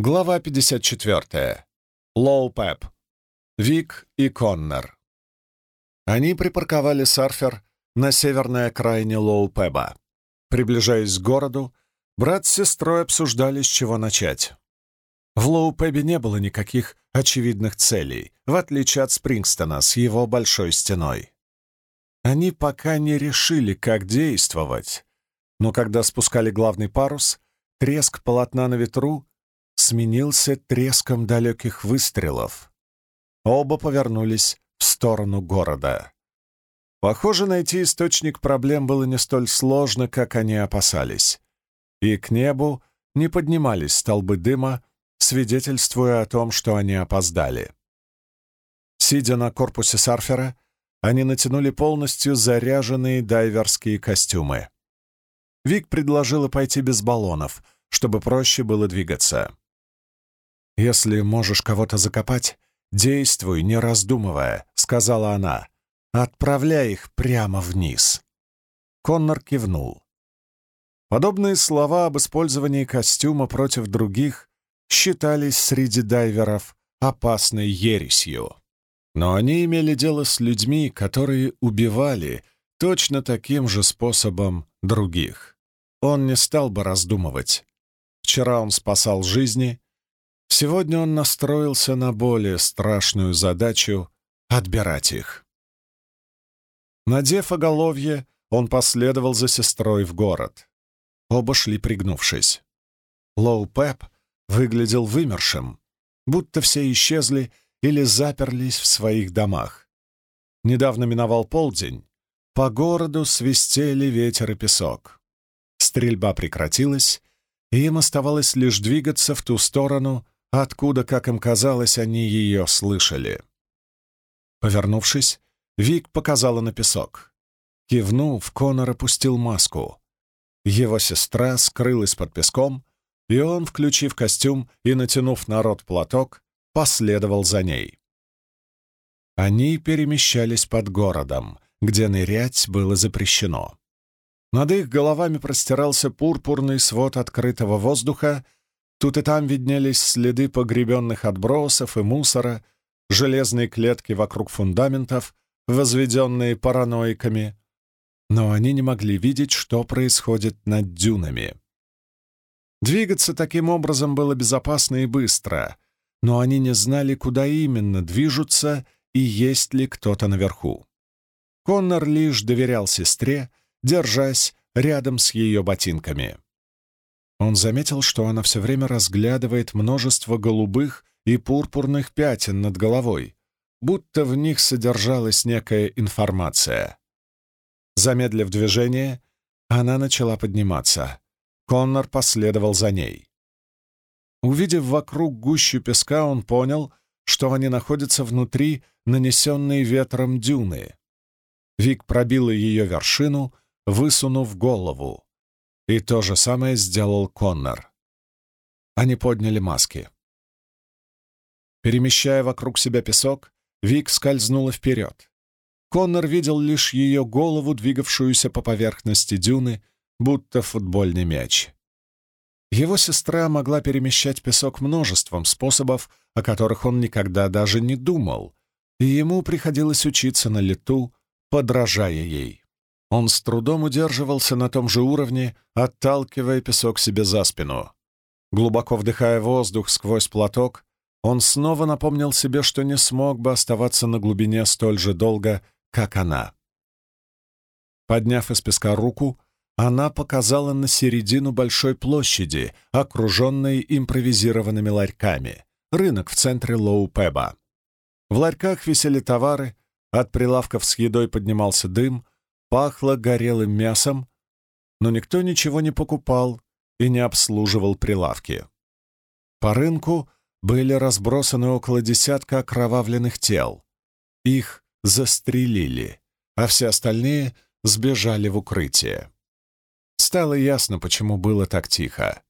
Глава 54. Лоу Пеп. Вик и Коннор. Они припарковали сарфер на северной окраине Лоу Пеба. Приближаясь к городу, брат с сестрой обсуждали, с чего начать. В Лоу Пебе не было никаких очевидных целей, в отличие от Спрингстона с его большой стеной. Они пока не решили, как действовать, но когда спускали главный парус, треск полотна на ветру сменился треском далеких выстрелов. Оба повернулись в сторону города. Похоже, найти источник проблем было не столь сложно, как они опасались. И к небу не поднимались столбы дыма, свидетельствуя о том, что они опоздали. Сидя на корпусе сарфера, они натянули полностью заряженные дайверские костюмы. Вик предложила пойти без баллонов, чтобы проще было двигаться. «Если можешь кого-то закопать, действуй, не раздумывая», — сказала она. «Отправляй их прямо вниз». Коннор кивнул. Подобные слова об использовании костюма против других считались среди дайверов опасной ересью. Но они имели дело с людьми, которые убивали точно таким же способом других. Он не стал бы раздумывать. Вчера он спасал жизни, Сегодня он настроился на более страшную задачу — отбирать их. Надев оголовье, он последовал за сестрой в город. Оба шли пригнувшись. Лоу Пеп выглядел вымершим, будто все исчезли или заперлись в своих домах. Недавно миновал полдень, по городу свистели ветер и песок. Стрельба прекратилась, и им оставалось лишь двигаться в ту сторону, откуда, как им казалось, они ее слышали. Повернувшись, Вик показала на песок. Кивнув, Конор опустил маску. Его сестра скрылась под песком, и он, включив костюм и натянув на рот платок, последовал за ней. Они перемещались под городом, где нырять было запрещено. Над их головами простирался пурпурный свод открытого воздуха, Тут и там виднелись следы погребенных отбросов и мусора, железные клетки вокруг фундаментов, возведенные параноиками. Но они не могли видеть, что происходит над дюнами. Двигаться таким образом было безопасно и быстро, но они не знали, куда именно движутся и есть ли кто-то наверху. Коннор лишь доверял сестре, держась рядом с ее ботинками. Он заметил, что она все время разглядывает множество голубых и пурпурных пятен над головой, будто в них содержалась некая информация. Замедлив движение, она начала подниматься. Коннор последовал за ней. Увидев вокруг гущу песка, он понял, что они находятся внутри нанесенной ветром дюны. Вик пробила ее вершину, высунув голову. И то же самое сделал Коннор. Они подняли маски. Перемещая вокруг себя песок, Вик скользнула вперед. Коннор видел лишь ее голову, двигавшуюся по поверхности дюны, будто футбольный мяч. Его сестра могла перемещать песок множеством способов, о которых он никогда даже не думал, и ему приходилось учиться на лету, подражая ей. Он с трудом удерживался на том же уровне, отталкивая песок себе за спину. Глубоко вдыхая воздух сквозь платок, он снова напомнил себе, что не смог бы оставаться на глубине столь же долго, как она. Подняв из песка руку, она показала на середину большой площади, окруженной импровизированными ларьками, рынок в центре Лоу-Пеба. В ларьках висели товары, от прилавков с едой поднимался дым — Пахло горелым мясом, но никто ничего не покупал и не обслуживал прилавки. По рынку были разбросаны около десятка окровавленных тел. Их застрелили, а все остальные сбежали в укрытие. Стало ясно, почему было так тихо.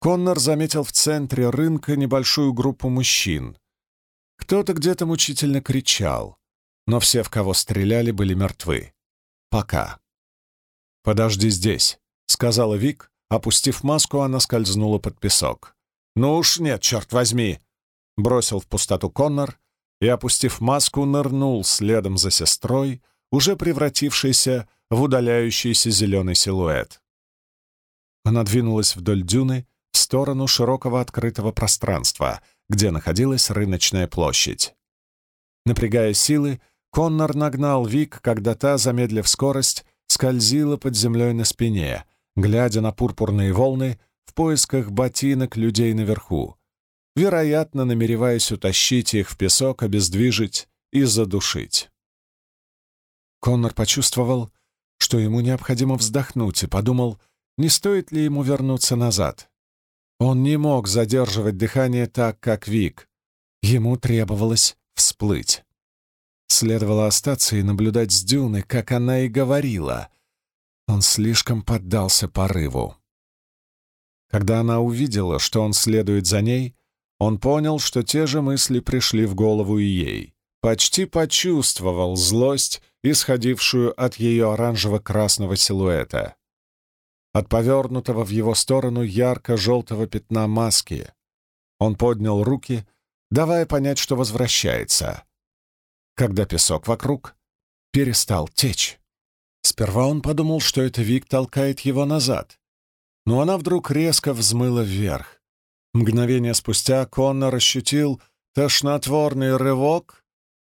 Коннор заметил в центре рынка небольшую группу мужчин. Кто-то где-то мучительно кричал, но все, в кого стреляли, были мертвы. Пока. «Подожди здесь», — сказала Вик. Опустив маску, она скользнула под песок. «Ну уж нет, черт возьми!» Бросил в пустоту Коннор и, опустив маску, нырнул следом за сестрой, уже превратившейся в удаляющийся зеленый силуэт. Она двинулась вдоль дюны в сторону широкого открытого пространства, где находилась рыночная площадь. Напрягая силы, Коннор нагнал Вик, когда та, замедлив скорость, скользила под землей на спине, глядя на пурпурные волны в поисках ботинок людей наверху, вероятно, намереваясь утащить их в песок, обездвижить и задушить. Коннор почувствовал, что ему необходимо вздохнуть, и подумал, не стоит ли ему вернуться назад. Он не мог задерживать дыхание так, как Вик. Ему требовалось всплыть. Следовало остаться и наблюдать с дюны, как она и говорила. Он слишком поддался порыву. Когда она увидела, что он следует за ней, он понял, что те же мысли пришли в голову и ей. Почти почувствовал злость, исходившую от ее оранжево-красного силуэта. От повернутого в его сторону ярко-желтого пятна маски. Он поднял руки, давая понять, что возвращается. Когда песок вокруг перестал течь. Сперва он подумал, что это Вик толкает его назад, но она вдруг резко взмыла вверх. Мгновение спустя Коннор ощутил тошнотворный рывок,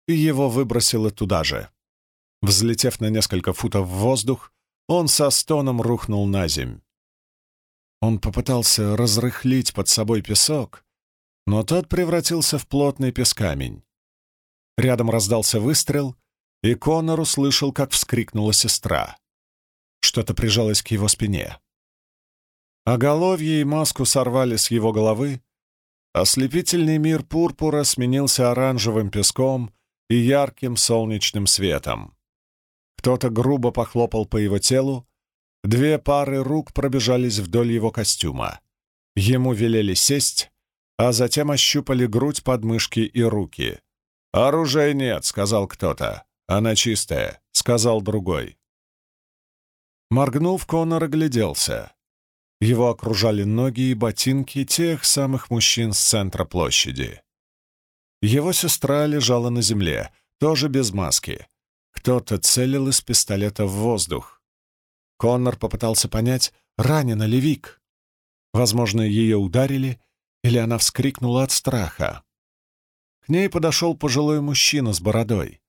и его выбросило туда же. Взлетев на несколько футов в воздух, он со стоном рухнул на земь. Он попытался разрыхлить под собой песок, но тот превратился в плотный пескамень. Рядом раздался выстрел, и Коннор услышал, как вскрикнула сестра. Что-то прижалось к его спине. Оголовье и маску сорвали с его головы, ослепительный мир пурпура сменился оранжевым песком и ярким солнечным светом. Кто-то грубо похлопал по его телу, две пары рук пробежались вдоль его костюма. Ему велели сесть, а затем ощупали грудь, подмышки и руки. «Оружия нет», — сказал кто-то. «Она чистая», — сказал другой. Моргнув, Конор огляделся. Его окружали ноги и ботинки тех самых мужчин с центра площади. Его сестра лежала на земле, тоже без маски. Кто-то целил из пистолета в воздух. Коннор попытался понять, ранена ли Вик. Возможно, ее ударили, или она вскрикнула от страха. К ней подошел пожилой мужчина с бородой.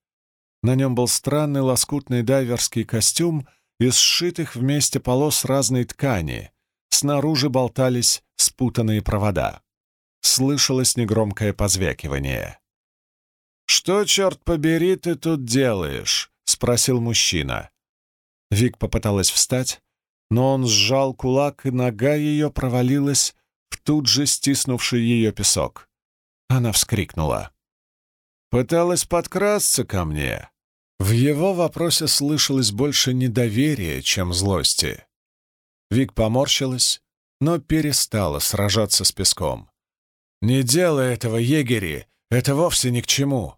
На нем был странный лоскутный дайверский костюм из сшитых вместе полос разной ткани, Снаружи болтались спутанные провода. Слышалось негромкое позвякивание. «Что, черт побери, ты тут делаешь?» — спросил мужчина. Вик попыталась встать, но он сжал кулак, и нога ее провалилась в тут же стиснувший ее песок. Она вскрикнула. «Пыталась подкрасться ко мне?» В его вопросе слышалось больше недоверия, чем злости. Вик поморщилась, но перестала сражаться с песком. «Не делай этого, егери! Это вовсе ни к чему!»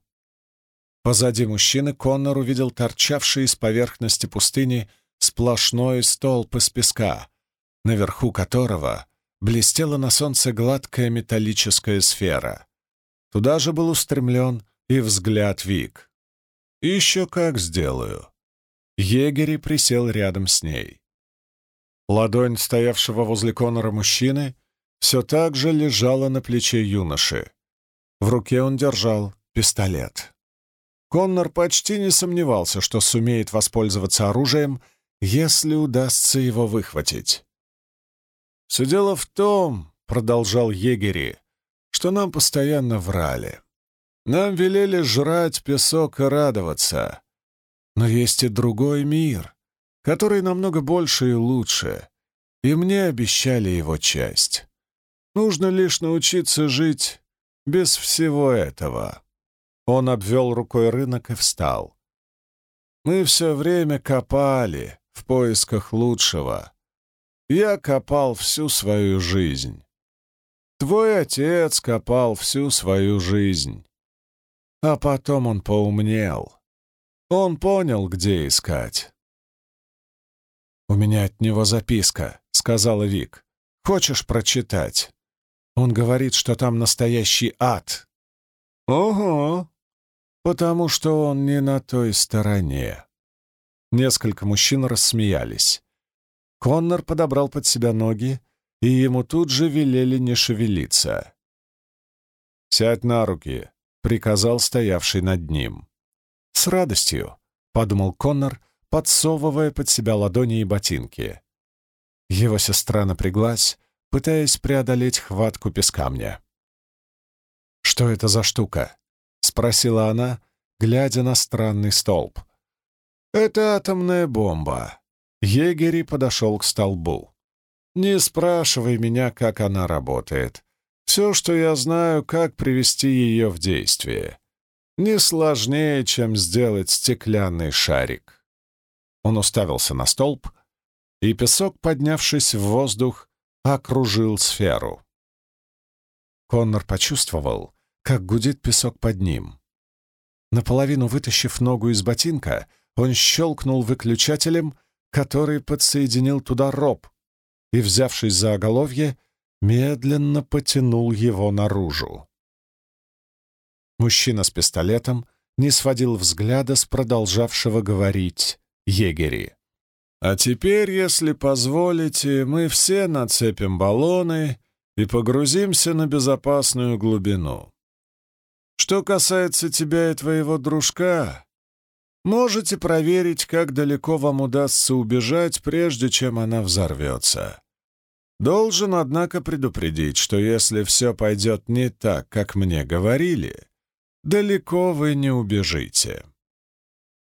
Позади мужчины Коннор увидел торчавший из поверхности пустыни сплошной столб из песка, наверху которого блестела на солнце гладкая металлическая сфера. Туда же был устремлен и взгляд Вик. «Еще как сделаю!» Егери присел рядом с ней. Ладонь стоявшего возле Конора мужчины все так же лежала на плече юноши. В руке он держал пистолет. Коннор почти не сомневался, что сумеет воспользоваться оружием, если удастся его выхватить. «Все дело в том», — продолжал егери, — «что нам постоянно врали. Нам велели жрать песок и радоваться. Но есть и другой мир, который намного больше и лучше, и мне обещали его часть. Нужно лишь научиться жить без всего этого. Он обвел рукой рынок и встал. Мы все время копали в поисках лучшего. Я копал всю свою жизнь. Твой отец копал всю свою жизнь. А потом он поумнел. Он понял, где искать. «У меня от него записка», — сказала Вик. «Хочешь прочитать?» Он говорит, что там настоящий ад. Ого! Потому что он не на той стороне. Несколько мужчин рассмеялись. Коннор подобрал под себя ноги, и ему тут же велели не шевелиться. «Сядь на руки», — приказал стоявший над ним. «С радостью», — подумал Коннор, подсовывая под себя ладони и ботинки. Его сестра напряглась, пытаясь преодолеть хватку пескамня. «Что это за штука?» — спросила она, глядя на странный столб. «Это атомная бомба». Егери подошел к столбу. «Не спрашивай меня, как она работает. Все, что я знаю, как привести ее в действие. Не сложнее, чем сделать стеклянный шарик». Он уставился на столб, и песок, поднявшись в воздух, окружил сферу. Коннор почувствовал, как гудит песок под ним. Наполовину вытащив ногу из ботинка, он щелкнул выключателем, который подсоединил туда роб, и, взявшись за оголовье, медленно потянул его наружу. Мужчина с пистолетом не сводил взгляда с продолжавшего говорить егери. «А теперь, если позволите, мы все нацепим баллоны и погрузимся на безопасную глубину. Что касается тебя и твоего дружка, можете проверить, как далеко вам удастся убежать, прежде чем она взорвется. Должен, однако, предупредить, что если все пойдет не так, как мне говорили, далеко вы не убежите.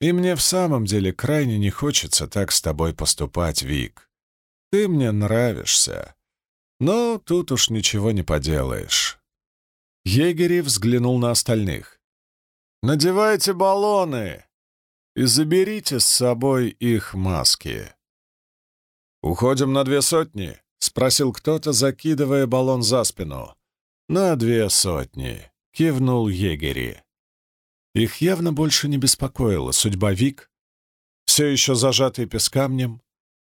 И мне в самом деле крайне не хочется так с тобой поступать, Вик. Ты мне нравишься, но тут уж ничего не поделаешь. Егери взглянул на остальных. «Надевайте баллоны и заберите с собой их маски». «Уходим на две сотни?» — спросил кто-то, закидывая баллон за спину. «На две сотни», — кивнул егери. Их явно больше не беспокоила судьба Вик, все еще зажатый пескамнем,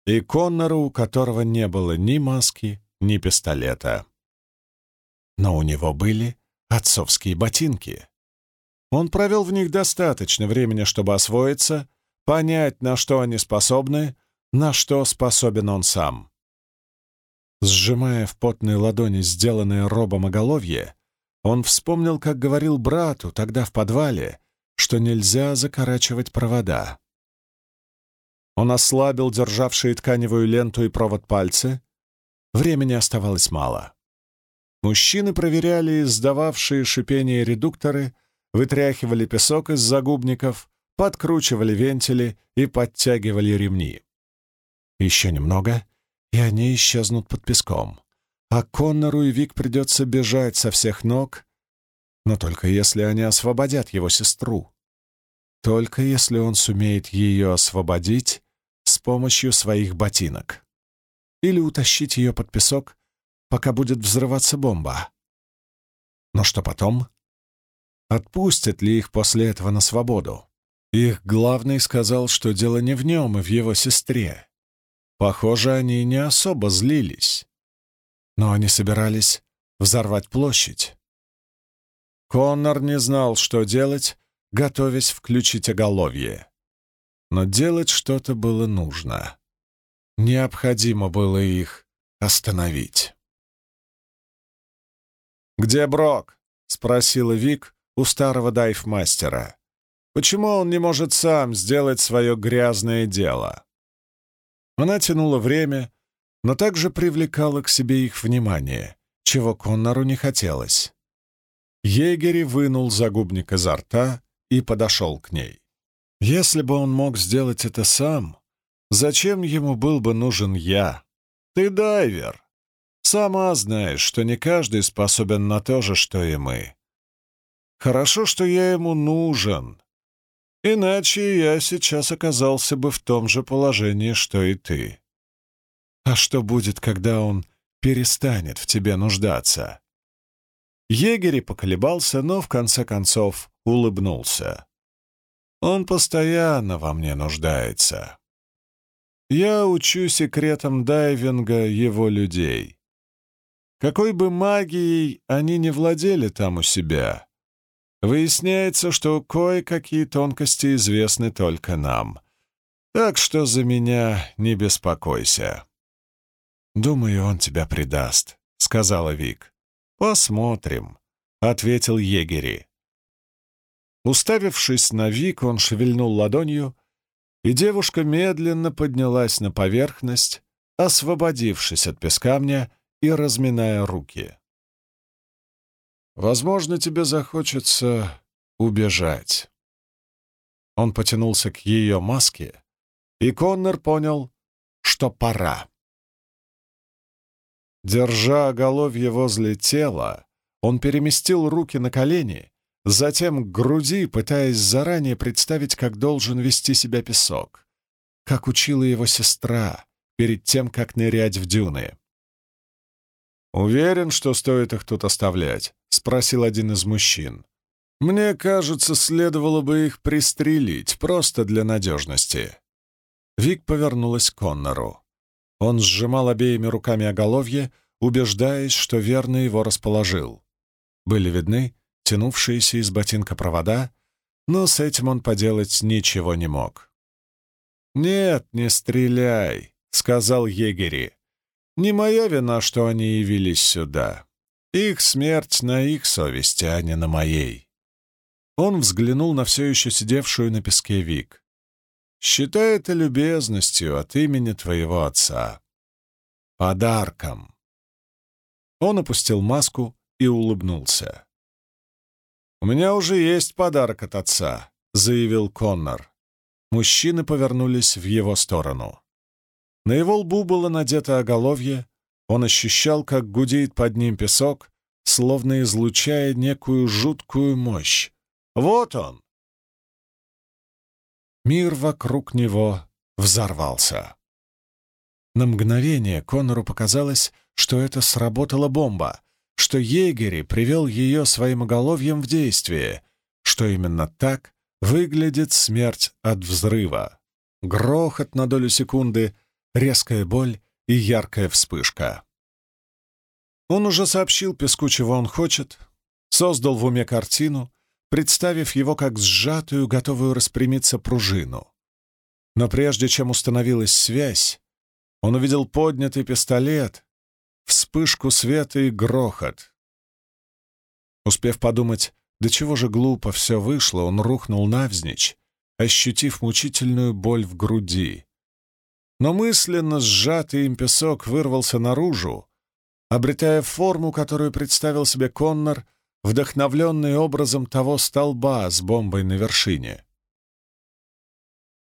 и Коннора, у которого не было ни маски, ни пистолета. Но у него были отцовские ботинки. Он провел в них достаточно времени, чтобы освоиться, понять, на что они способны, на что способен он сам. Сжимая в потной ладони сделанное робом оголовье, он вспомнил, как говорил брату тогда в подвале, что нельзя закорачивать провода. Он ослабил державшие тканевую ленту и провод пальцы. Времени оставалось мало. Мужчины проверяли издававшие шипение редукторы, вытряхивали песок из загубников, подкручивали вентили и подтягивали ремни. Еще немного, и они исчезнут под песком. А Коннору и Вик придется бежать со всех ног, но только если они освободят его сестру. Только если он сумеет ее освободить с помощью своих ботинок. Или утащить ее под песок пока будет взрываться бомба. Но что потом? Отпустят ли их после этого на свободу? Их главный сказал, что дело не в нем и в его сестре. Похоже, они не особо злились. Но они собирались взорвать площадь. Коннор не знал, что делать, готовясь включить оголовье. Но делать что-то было нужно. Необходимо было их остановить. «Где Брок?» — спросила Вик у старого дайв-мастера. «Почему он не может сам сделать свое грязное дело?» Она тянула время, но также привлекала к себе их внимание, чего Коннору не хотелось. Егери вынул загубник изо рта и подошел к ней. Если бы он мог сделать это сам, зачем ему был бы нужен я? Ты дайвер. Сама знаешь, что не каждый способен на то же, что и мы. Хорошо, что я ему нужен. Иначе я сейчас оказался бы в том же положении, что и ты. А что будет, когда он перестанет в тебе нуждаться?» Егери поколебался, но в конце концов улыбнулся. «Он постоянно во мне нуждается. Я учу секретам дайвинга его людей. Какой бы магией они не владели там у себя, выясняется, что кое-какие тонкости известны только нам. Так что за меня не беспокойся. «Думаю, он тебя предаст», — сказала Вик. «Посмотрим», — ответил егери. Уставившись на Вик, он шевельнул ладонью, и девушка медленно поднялась на поверхность, освободившись от пескамня и разминая руки. «Возможно, тебе захочется убежать». Он потянулся к ее маске, и Коннор понял, что пора. Держа оголовье возле тела, он переместил руки на колени, затем к груди, пытаясь заранее представить, как должен вести себя песок, как учила его сестра перед тем, как нырять в дюны. «Уверен, что стоит их тут оставлять?» — спросил один из мужчин. «Мне кажется, следовало бы их пристрелить, просто для надежности». Вик повернулась к Коннору. Он сжимал обеими руками оголовье, убеждаясь, что верно его расположил. Были видны тянувшиеся из ботинка провода, но с этим он поделать ничего не мог. «Нет, не стреляй», — сказал егери. «Не моя вина, что они явились сюда. Их смерть на их совести, а не на моей». Он взглянул на все еще сидевшую на песке Вик. «Считай это любезностью от имени твоего отца. Подарком». Он опустил маску и улыбнулся. «У меня уже есть подарок от отца», — заявил Коннор. Мужчины повернулись в его сторону. На его лбу было надето оголовье, он ощущал, как гудеет под ним песок, словно излучая некую жуткую мощь. «Вот он!» Мир вокруг него взорвался. На мгновение Коннору показалось, что это сработала бомба, что егери привел ее своим оголовьем в действие, что именно так выглядит смерть от взрыва. Грохот на долю секунды, резкая боль и яркая вспышка. Он уже сообщил Песку, чего он хочет, создал в уме картину, представив его как сжатую, готовую распрямиться пружину. Но прежде чем установилась связь, он увидел поднятый пистолет, вспышку света и грохот. Успев подумать, до чего же глупо все вышло, он рухнул навзничь, ощутив мучительную боль в груди. Но мысленно сжатый им песок вырвался наружу, обретая форму, которую представил себе Коннор, вдохновленный образом того столба с бомбой на вершине.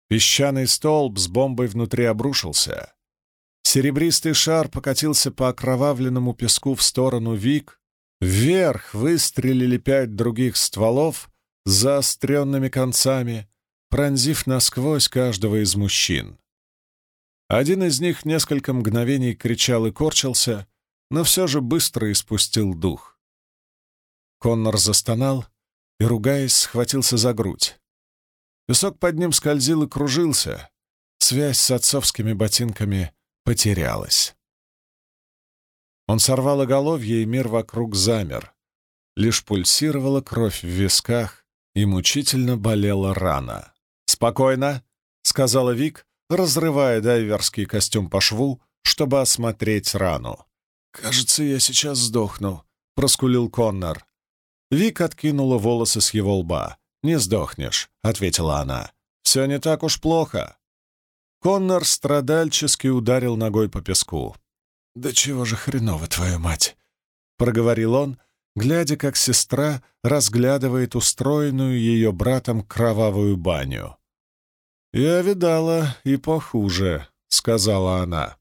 Песчаный столб с бомбой внутри обрушился. Серебристый шар покатился по окровавленному песку в сторону Вик. Вверх выстрелили пять других стволов с заостренными концами, пронзив насквозь каждого из мужчин. Один из них несколько мгновений кричал и корчился, но все же быстро испустил дух. Коннор застонал и, ругаясь, схватился за грудь. Песок под ним скользил и кружился. Связь с отцовскими ботинками потерялась. Он сорвал оголовье, и мир вокруг замер. Лишь пульсировала кровь в висках, и мучительно болела рана. «Спокойно», — сказала Вик, разрывая дайверский костюм по шву, чтобы осмотреть рану. «Кажется, я сейчас сдохну», — проскулил Коннор. Вик откинула волосы с его лба. «Не сдохнешь», — ответила она. «Все не так уж плохо. Коннор страдальчески ударил ногой по песку. «Да чего же хреново, твою мать!» — проговорил он, глядя, как сестра разглядывает устроенную ее братом кровавую баню. «Я видала и похуже», — сказала она.